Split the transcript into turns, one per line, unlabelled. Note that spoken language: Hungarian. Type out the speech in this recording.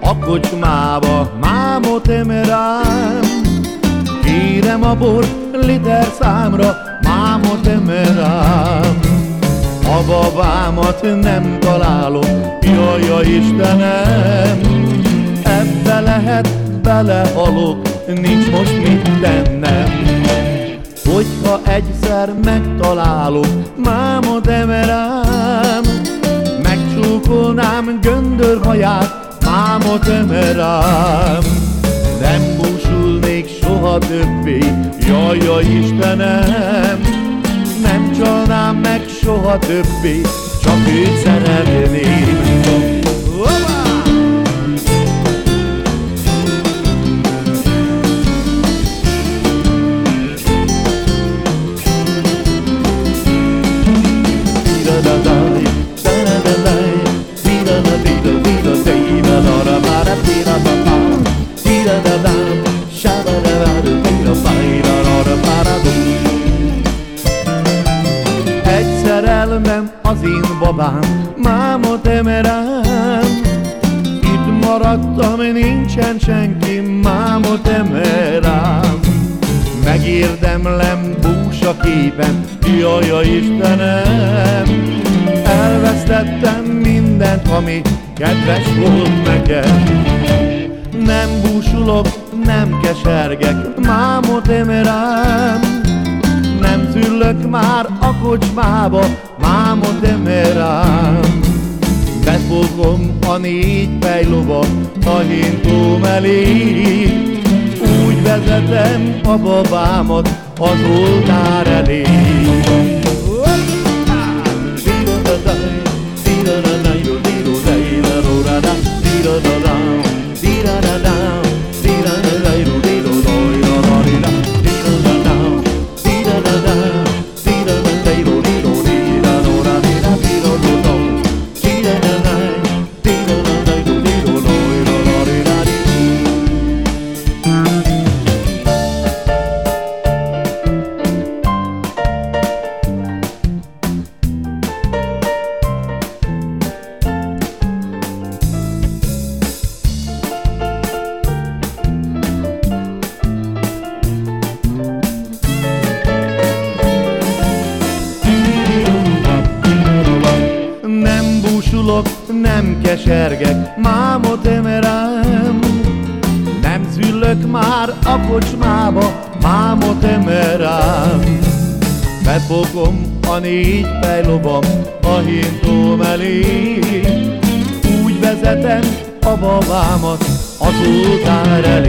a kocsmába, mámot emerám. Kérem a bor liter számra, mámot emerám. A babámat nem találom, jaj, jaj Istenem, ebbe lehet belehalok, nincs most mit tennem. Hogyha egyszer megtalálom, mámot emerám, megcsúkolnám göndörhaját, mámot emerám. Nem búsulnék soha többé, jaj, jaj Istenem, nem csalnám meg soha többé, csak őt szeretném. Szerelmem az én babám, mámot emerám. Itt maradtam, nincsen senki, mámot emerám. Megérdemlem búsa képen, jaj, Istenem, elvesztettem mindent, ami kedves volt nekem. Nem búsulok, nem kesergek, mámot emerám, nem szüllök már a kocsmába, mámot emerám. Befogom a négy fejlova a hintóm elé, úgy vezetem a babámat az oltár elé. Kesergek, mámot emerem. Nem züllök már a kocsmába, mámot emerem. Befogom a négy fejlobam a hintóm elé, úgy vezetem a babámat az elé.